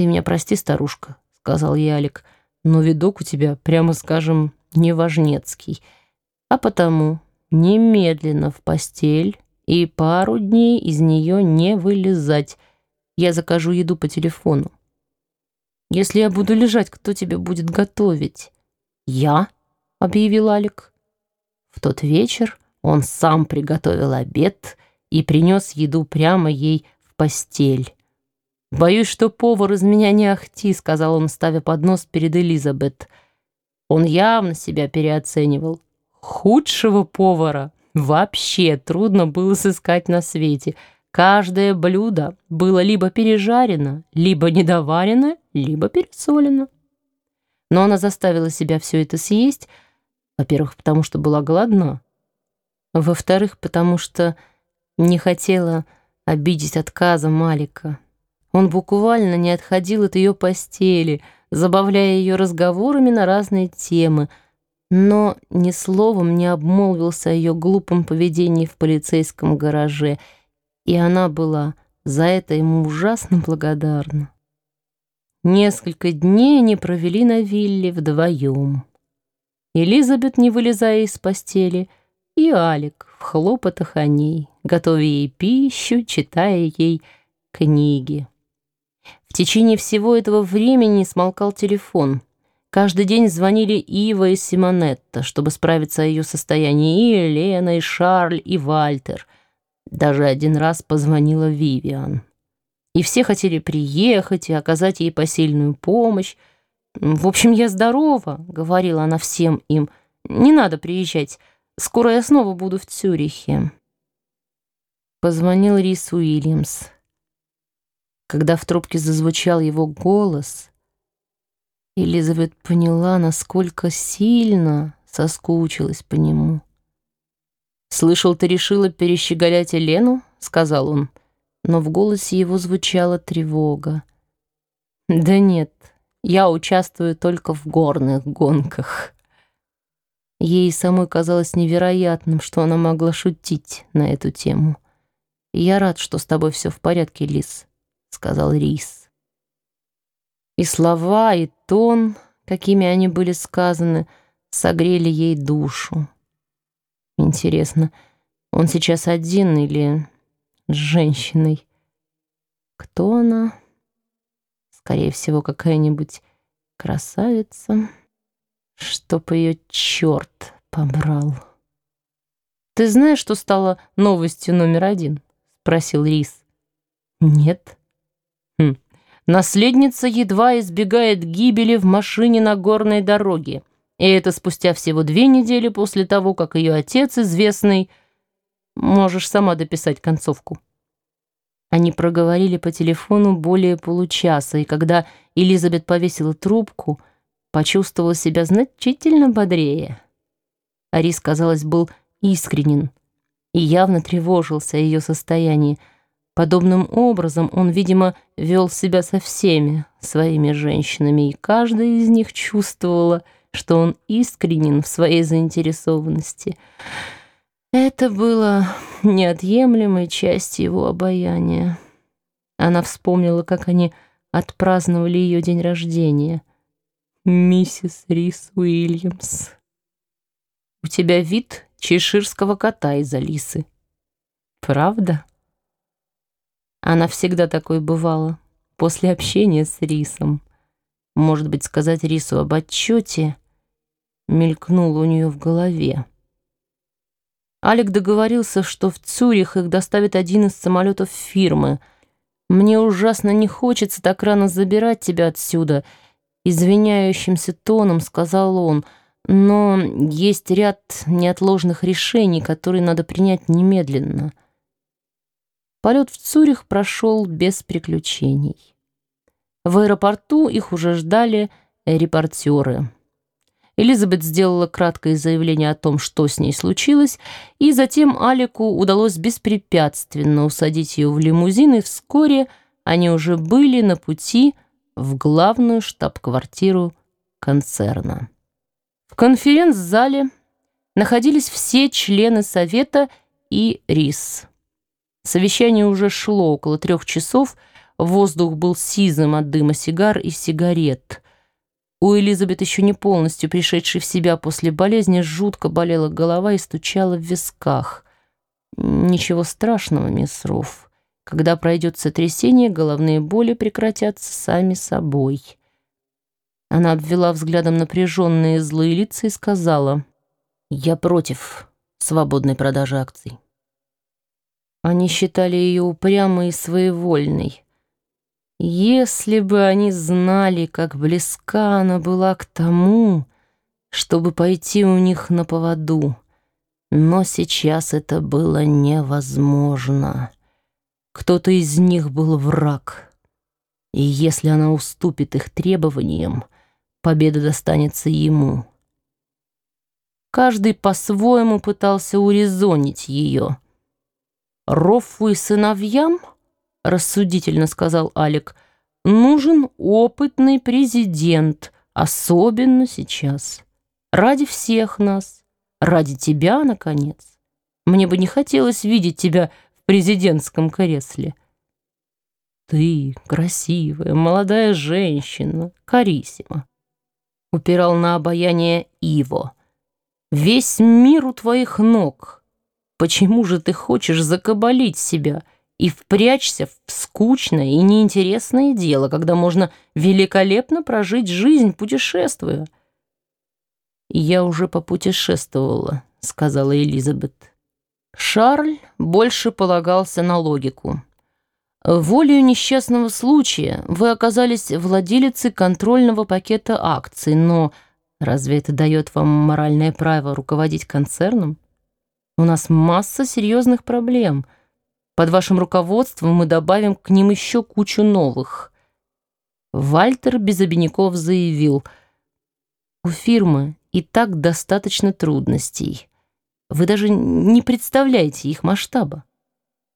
«Ты меня прости, старушка», — сказал я Алик, «но видок у тебя, прямо скажем, неважнецкий. А потому немедленно в постель и пару дней из нее не вылезать. Я закажу еду по телефону. Если я буду лежать, кто тебе будет готовить? Я, объявил Алик. В тот вечер он сам приготовил обед и принес еду прямо ей в постель. «Боюсь, что повар из меня не ахти», — сказал он, ставя поднос перед Элизабет. Он явно себя переоценивал. Худшего повара вообще трудно было сыскать на свете. Каждое блюдо было либо пережарено, либо недоварено, либо пересолено. Но она заставила себя все это съесть, во-первых, потому что была голодна, во-вторых, потому что не хотела обидеть отказом Малика. Он буквально не отходил от ее постели, забавляя ее разговорами на разные темы, но ни словом не обмолвился о ее глупом поведении в полицейском гараже, и она была за это ему ужасно благодарна. Несколько дней они провели на вилле вдвоем. Элизабет, не вылезая из постели, и Алик в хлопотах о ней, готовя ей пищу, читая ей книги. В течение всего этого времени смолкал телефон. Каждый день звонили Ива и Симонетта, чтобы справиться о ее состоянии, и Елена, и Шарль, и Вальтер. Даже один раз позвонила Вивиан. И все хотели приехать и оказать ей посильную помощь. «В общем, я здорова», — говорила она всем им. «Не надо приезжать. Скоро я снова буду в Цюрихе». Позвонил Рис Уильямс. Когда в трубке зазвучал его голос, Элизабет поняла, насколько сильно соскучилась по нему. «Слышал, ты решила перещеголять Елену?» — сказал он, но в голосе его звучала тревога. «Да нет, я участвую только в горных гонках». Ей самой казалось невероятным, что она могла шутить на эту тему. «Я рад, что с тобой все в порядке, Лис», — сказал Рис. И слова, и тон, какими они были сказаны, согрели ей душу. Интересно, он сейчас один или с женщиной? Кто она? Скорее всего, какая-нибудь красавица. Чтоб ее черт побрал. «Ты знаешь, что стало новостью номер один?» — спросил Рис. «Нет». Наследница едва избегает гибели в машине на горной дороге. И это спустя всего две недели после того, как ее отец, известный... Можешь сама дописать концовку. Они проговорили по телефону более получаса, и когда Элизабет повесила трубку, почувствовала себя значительно бодрее. Арис, казалось, был искренен и явно тревожился о ее состоянии, Подобным образом он, видимо, вел себя со всеми своими женщинами, и каждая из них чувствовала, что он искренен в своей заинтересованности. Это было неотъемлемой частью его обаяния. Она вспомнила, как они отпраздновали ее день рождения. «Миссис Рис Уильямс, у тебя вид чеширского кота из Алисы. Правда?» Она всегда такой бывала, после общения с Рисом. Может быть, сказать Рису об отчете мелькнуло у нее в голове. Алик договорился, что в Цюрих их доставит один из самолетов фирмы. «Мне ужасно не хочется так рано забирать тебя отсюда», — извиняющимся тоном сказал он, «но есть ряд неотложных решений, которые надо принять немедленно». Полет в Цюрих прошел без приключений. В аэропорту их уже ждали репортеры. Элизабет сделала краткое заявление о том, что с ней случилось, и затем Алику удалось беспрепятственно усадить ее в лимузин, и вскоре они уже были на пути в главную штаб-квартиру концерна. В конференц-зале находились все члены Совета и РИС. Совещание уже шло около трех часов. воздух был сизым от дыма сигар и сигарет. У Элизабет, еще не полностью пришедшей в себя после болезни, жутко болела голова и стучала в висках. «Ничего страшного, мисс Руф. Когда пройдет сотрясение, головные боли прекратятся сами собой». Она обвела взглядом напряженные злые лица и сказала, «Я против свободной продажи акций». Они считали ее упрямой и своевольной. Если бы они знали, как близка она была к тому, чтобы пойти у них на поводу. Но сейчас это было невозможно. Кто-то из них был враг. И если она уступит их требованиям, победа достанется ему. Каждый по-своему пытался урезонить ее. Роффу и сыновьям —— рассудительно сказал Алик, — «нужен опытный президент, особенно сейчас. Ради всех нас, ради тебя, наконец. Мне бы не хотелось видеть тебя в президентском кресле». «Ты красивая, молодая женщина, Карисима», — упирал на обаяние Иво. «Весь мир у твоих ног. Почему же ты хочешь закабалить себя?» и впрячься в скучное и неинтересное дело, когда можно великолепно прожить жизнь, путешествуя. «Я уже попутешествовала», — сказала Элизабет. Шарль больше полагался на логику. Волею несчастного случая вы оказались владелицей контрольного пакета акций, но разве это дает вам моральное право руководить концерном? У нас масса серьезных проблем — под вашим руководством мы добавим к ним еще кучу новых. Вальтер без обиняков заявил, у фирмы и так достаточно трудностей. Вы даже не представляете их масштаба.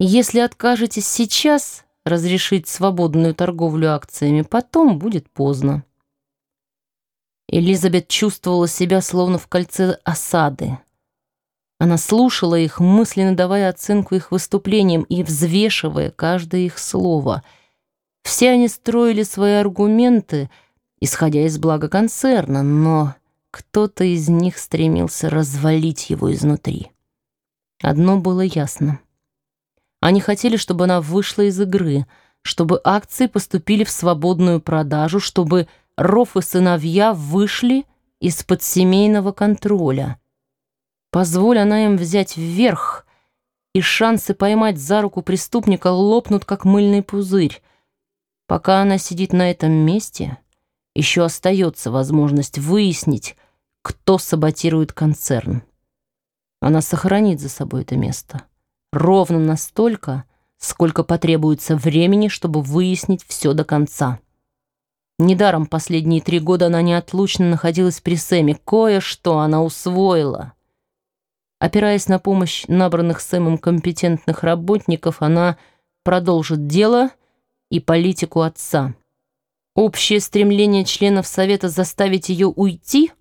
Если откажетесь сейчас разрешить свободную торговлю акциями, потом будет поздно. Элизабет чувствовала себя словно в кольце осады. Она слушала их, мысленно давая оценку их выступлениям и взвешивая каждое их слово. Все они строили свои аргументы, исходя из блага концерна, но кто-то из них стремился развалить его изнутри. Одно было ясно. Они хотели, чтобы она вышла из игры, чтобы акции поступили в свободную продажу, чтобы Роф и сыновья вышли из-под семейного контроля — Позволь она им взять вверх, и шансы поймать за руку преступника лопнут, как мыльный пузырь. Пока она сидит на этом месте, еще остается возможность выяснить, кто саботирует концерн. Она сохранит за собой это место. Ровно настолько, сколько потребуется времени, чтобы выяснить все до конца. Недаром последние три года она неотлучно находилась при Сэме. Кое-что она усвоила. Опираясь на помощь набранных Сэмом компетентных работников, она продолжит дело и политику отца. Общее стремление членов Совета заставить ее уйти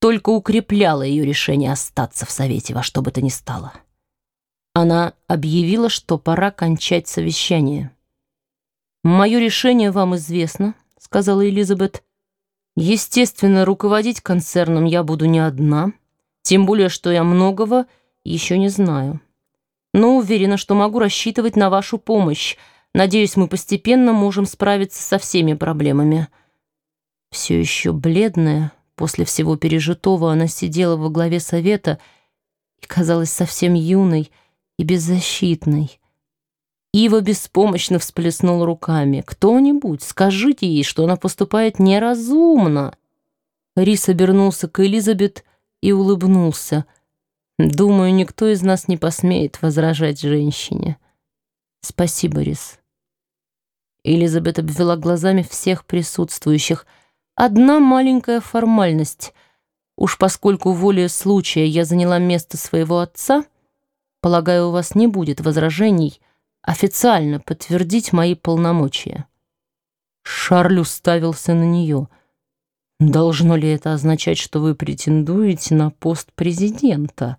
только укрепляло ее решение остаться в Совете во что бы то ни стало. Она объявила, что пора кончать совещание. «Мое решение вам известно», — сказала Элизабет. «Естественно, руководить концерном я буду не одна». Тем более, что я многого еще не знаю. Но уверена, что могу рассчитывать на вашу помощь. Надеюсь, мы постепенно можем справиться со всеми проблемами. Все еще бледная, после всего пережитого, она сидела во главе совета и казалась совсем юной и беззащитной. Ива беспомощно всплеснул руками. «Кто-нибудь, скажите ей, что она поступает неразумно!» Рис обернулся к Элизабет и улыбнулся. «Думаю, никто из нас не посмеет возражать женщине. Спасибо, Рис». Элизабет обвела глазами всех присутствующих. «Одна маленькая формальность. Уж поскольку волей случая я заняла место своего отца, полагаю, у вас не будет возражений официально подтвердить мои полномочия». Шарль уставился на нее — Должно ли это означать, что вы претендуете на пост президента?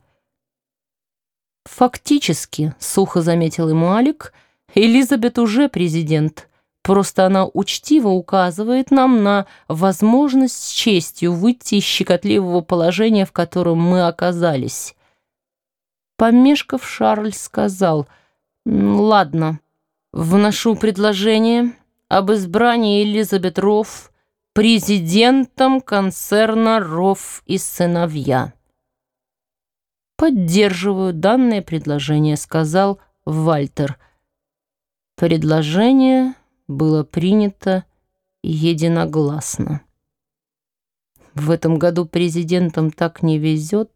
Фактически, сухо заметил ему Алик, Элизабет уже президент. Просто она учтиво указывает нам на возможность с честью выйти из щекотливого положения, в котором мы оказались. Помешков, Шарль сказал, «Ладно, вношу предложение об избрании Элизабет Рофф президентом концерна Рофф и сыновья». «Поддерживаю данное предложение», — сказал Вальтер. Предложение было принято единогласно. В этом году президентам так не везет,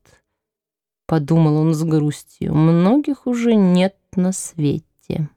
подумал он с грустью. Многих уже нет на свете.